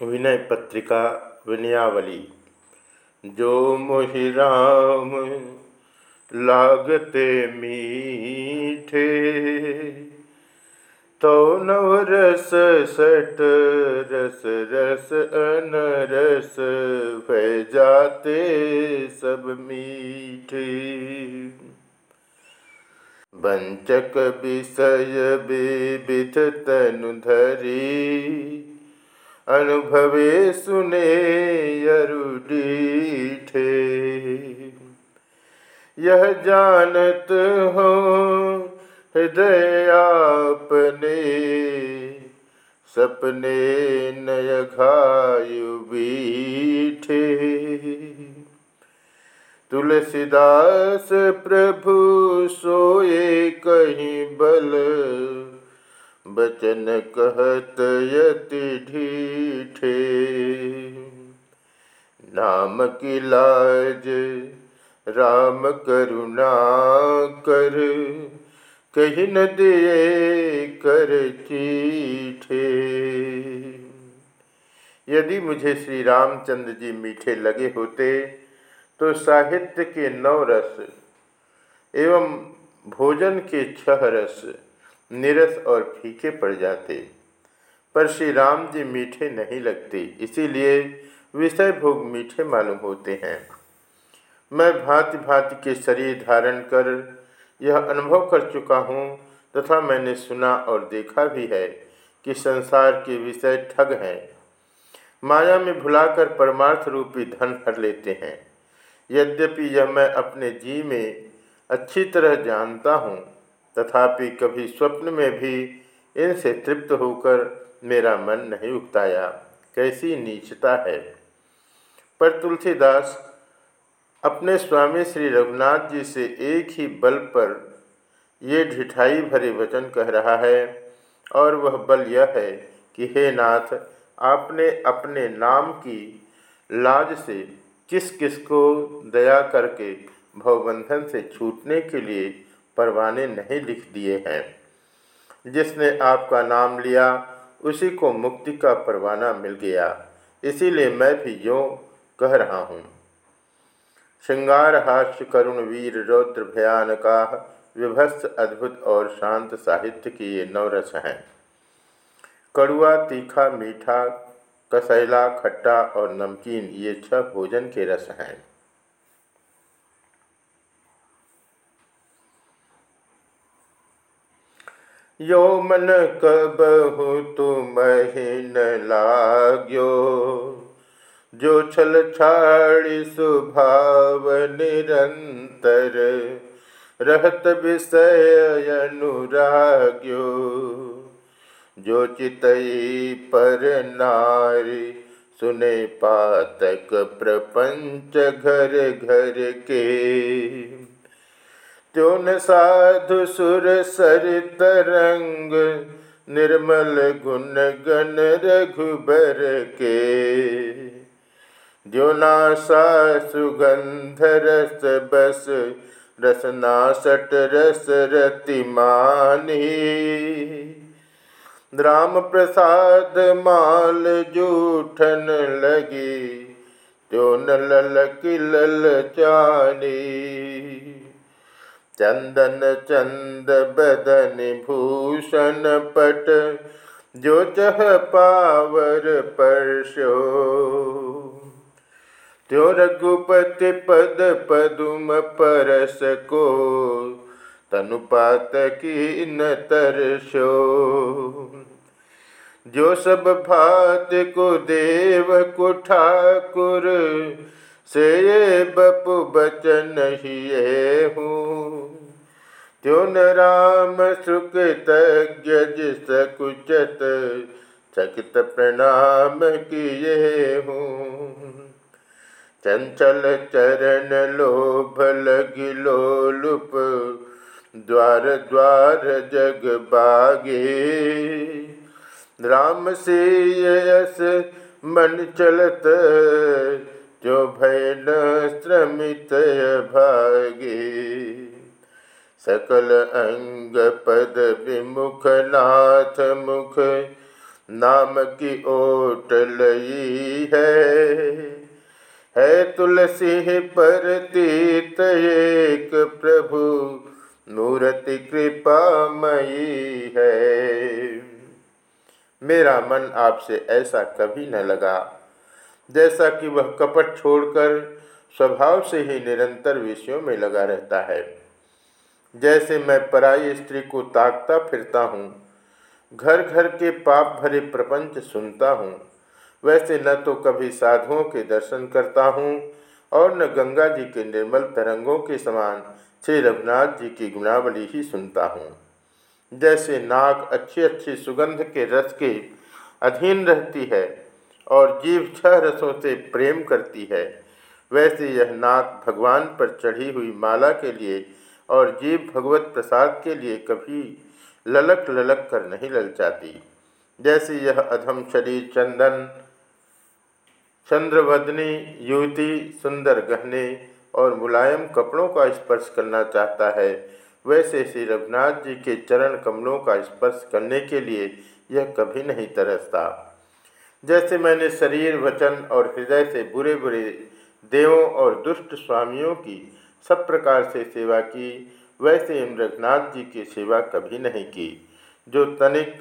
विनय पत्रिका विनयावली। जो मोहि राम लागते मीठे तो नवरस सट रस रस अनरस भय जाते सब मीठे। वंचक विषय विविध तनु धरी अनुभवे सुने अरुडीठे यह जानत हो हृदय आपने, सपने नय घायु बीठे। तुलसीदास प्रभु सोए कहीं बल बचन कहत यति ढीठे नाम की लाज, राम करुणा कर, कही न दिए कर चीठे। यदि मुझे श्री रामचंद्र जी मीठे लगे होते तो साहित्य के नौ रस एवं भोजन के छह रस निरस और फीके पड़ जाते। पर श्री राम जी मीठे नहीं लगते, इसीलिए विषय भोग मीठे मालूम होते हैं। मैं भांति भांति के शरीर धारण कर यह अनुभव कर चुका हूँ, तथा मैंने सुना और देखा भी है कि संसार के विषय ठग हैं। माया में भुलाकर परमार्थ रूपी धन हर लेते हैं। यद्यपि यह मैं अपने जी में अच्छी तरह जानता हूँ तथापि कभी स्वप्न में भी इनसे तृप्त होकर मेरा मन नहीं उगताया कैसी नीचता है। पर तुलसीदास अपने स्वामी श्री रघुनाथ जी से एक ही बल पर ये ढिठाई भरे वचन कह रहा है और वह बल यह है कि हे नाथ, आपने अपने नाम की लाज से किस किस को दया करके भवबंधन से छूटने के लिए परवाने नहीं लिख दिए हैं। जिसने आपका नाम लिया, उसी को मुक्ति का परवाना मिल गया। इसीलिए मैं भी यों कह रहा हूँ। श्रृंगार हास्य करुण वीर रौद्र भयानका विभत्स अद्भुत और शांत साहित्य की ये नवरस हैं। कड़ुआ, तीखा, मीठा, कसैला, खट्टा और नमकीन ये छह भोजन के रस हैं। यो मन कबहु तुम न लाग्यो? जो छल छाड़ी स्वभाव निरंतर, रहत विषय अनुराग्यो। जो चितई पर नारी, सुने पातक प्रपंच घर घर के। त्योन साधु सुर सरित रंग निर्मल गुण गण रघुबर के। जो नासा सुगंध रस बस रसना सट रस रतिमानी राम प्रसाद माल जूठन लगी त्यो न ललक लल चानी। चंदन चंद बदन भूषण पट, जो चह पावर परशो त्यो रघुपति पद पदुम परस को, तनुपात की न तरशो जो सब भात को देव को ठाकुर से बपु बचन ही हूँ। त्यो न राम तज्ञ जिस कुचत चकित प्रणाम किए हूँ। चंचल चरण लोभ लगी लोलुप, द्वार द्वार जग बागे। राम से यस मन चलत जो न श्रमित भागे। सकल अंग पद विमुख नाथ मुख, नाम की ओट लई है। है तुलसी पर तीत एक प्रभु, मूर्ति मई है। मेरा मन आपसे ऐसा कभी न लगा। जैसा कि वह कपट छोड़कर स्वभाव से ही निरंतर विषयों में लगा रहता है। जैसे मैं पराई स्त्री को ताकता फिरता हूँ घर घर के पाप भरे प्रपंच सुनता हूँ, वैसे न तो कभी साधुओं के दर्शन करता हूँ और न गंगा जी के निर्मल तरंगों के समान श्री रघुनाथ जी की गुणावली ही सुनता हूँ। जैसे नाक अच्छी अच्छी सुगंध के रस के अधीन रहती है और जीव छह रसों से प्रेम करती है। वैसे यह नाक भगवान पर चढ़ी हुई माला के लिए और जीव भगवत प्रसाद के लिए कभी ललक ललक कर नहीं ललचाती जैसे यह अधम शरीर चंदन, चंद्रवदनी, युवती, सुंदर गहने और मुलायम कपड़ों का स्पर्श करना चाहता है, वैसे श्री रघुनाथ जी के चरण कमलों का स्पर्श करने के लिए यह कभी नहीं तरसता। जैसे मैंने शरीर, वचन और हृदय से बुरे बुरे देवों और दुष्ट स्वामियों की सब प्रकार से सेवा की, वैसे इन रघुनाथ जी की सेवा कभी नहीं की। जो तनिक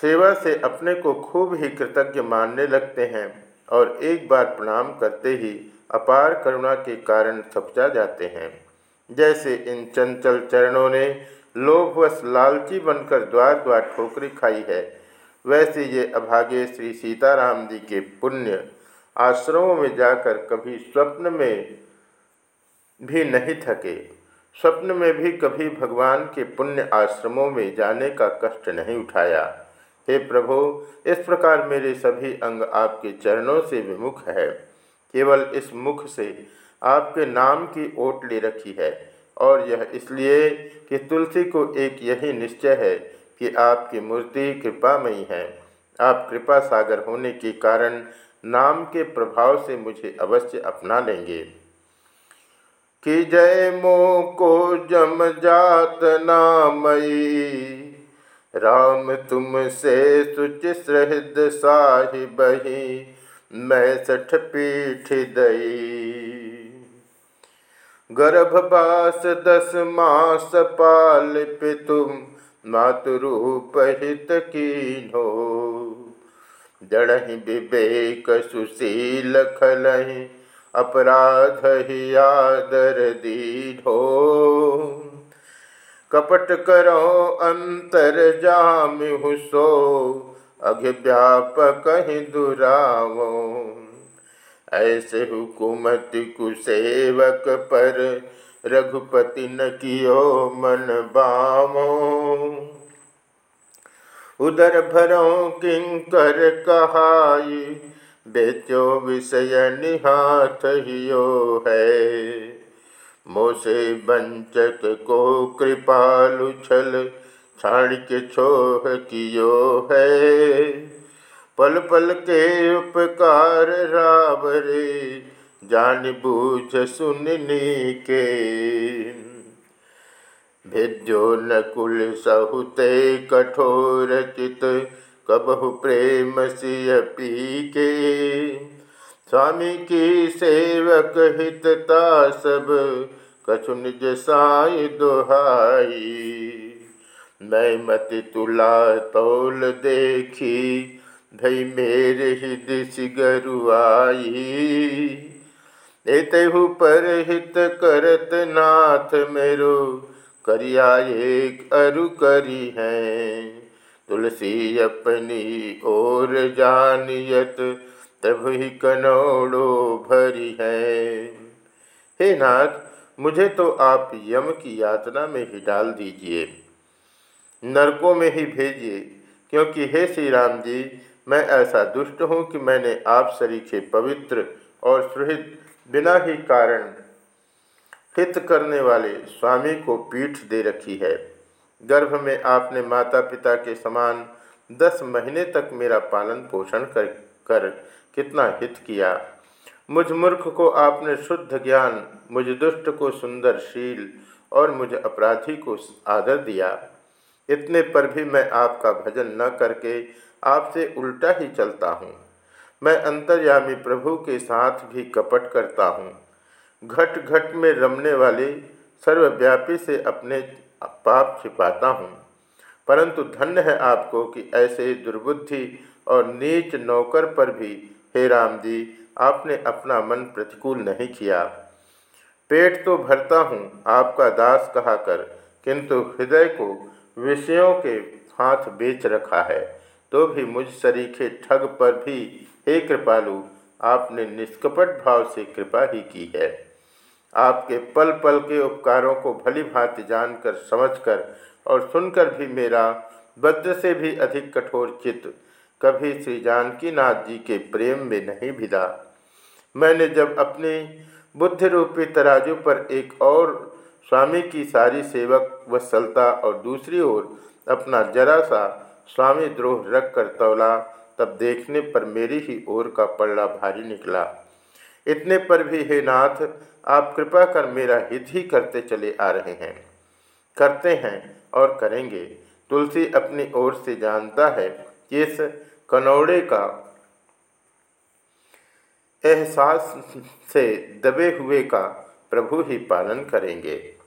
सेवा से अपने को खूब ही कृतज्ञ मानने लगते हैं और एक बार प्रणाम करते ही अपार करुणा के कारण थपचा जाते हैं। जैसे इन चंचल चरणों ने लोभवश लालची बनकर द्वार द्वार ठोकरी खाई है वैसे ये अभागे श्री सीताराम जी के पुण्य आश्रमों में जाकर कभी स्वप्न में भी नहीं थके। स्वप्न में भी कभी भगवान के पुण्य आश्रमों में जाने का कष्ट नहीं उठाया। हे प्रभु, इस प्रकार मेरे सभी अंग आपके चरणों से विमुख है। केवल इस मुख से आपके नाम की ओट ले रखी है। और यह इसलिए कि तुलसी को एक यही निश्चय है कि आपकी मूर्ति कृपामयी है। आप कृपा सागर होने के कारण नाम के प्रभाव से मुझे अवश्य अपना लेंगे। कि जय मो को जम जात नामयी, राम तुम से सुच सहृद साहिबही, मैं सठ पीठ दई। गर्भवास दस मास पाल तुम मातुरूप हित कीनो विवेक सुशील खलहि, अपराध ही आदर दीढो कपट करो अंतर जामिहु सो अघव्यापक ही दुरावो। ऐसे हुकूमत कुसेवक पर रघुपति न कियो मन बामो उदर भरो किंकर कहाई बेचो विषय निहाथ हियो है। मोसे बंचक को कृपालु छल छाड़ के छोह कियो है। पल पल के उपकार रावरे, जान बूझ सुननी के भेजो नकुल सहुते कठोर चित, कबहु प्रेम सिय पी के स्वामी की सेवक हितता सब, कछु निज साई दोहाई। मैं मति तुला तौल देखी, भई मेरे ही दिश गरुआई। एतहु पर हित करत नाथ मेरो करिया एक अरु करी है। तुलसी अपनी ओर जानियत, तब ही कनौड़ो भरी है। हे नाथ मुझे तो आप यम की यातना में ही डाल दीजिए। नरकों में ही भेजिए, क्योंकि हे श्री राम जी, मैं ऐसा दुष्ट हूँ कि मैंने आप सरीखे पवित्र और सुहित बिना ही कारण हित करने वाले स्वामी को पीठ दे रखी है। गर्भ में आपने माता पिता के समान दस महीने तक मेरा पालन पोषण कर कर कितना हित किया। मुझ मूर्ख को आपने शुद्ध ज्ञान, मुझ दुष्ट को सुंदर शील और मुझ अपराधी को आदर दिया। इतने पर भी मैं आपका भजन न करके आपसे उल्टा ही चलता हूँ। मैं अंतर्यामी प्रभु के साथ भी कपट करता हूँ। घट घट में रमने वाले सर्वव्यापी से अपने पाप छिपाता हूँ। परंतु धन्य है आपको कि ऐसे दुर्बुद्धि और नीच नौकर पर भी, हे राम जी आपने अपना मन प्रतिकूल नहीं किया। पेट तो भरता हूँ, आपका दास कहा कर, किंतु हृदय को विषयों के हाथ बेच रखा है। तो भी मुझ सरीखे ठग पर भी, हे कृपालु, आपने निष्कपट भाव से कृपा ही की है। आपके पल पल के उपकारों को भली भांति जानकर, समझकर और सुनकर भी मेरा वज्र से भी अधिक कठोर चित्त कभी श्री जानकी नाथ जी के प्रेम में नहीं भिदा मैंने जब अपने बुद्धि रूपी तराजू पर एक और स्वामी की सारी सेवक वत्सलता और दूसरी ओर अपना जरा सा स्वामी द्रोह रख कर तौला, तब देखने पर मेरी ही ओर का पल्ला भारी निकला। इतने पर भी हे नाथ, आप कृपा कर मेरा हित ही करते चले आ रहे हैं। करते हैं और करेंगे। तुलसी अपनी ओर से जानता है कि इस कनौड़े का एहसास से दबे हुए का प्रभु ही पालन करेंगे।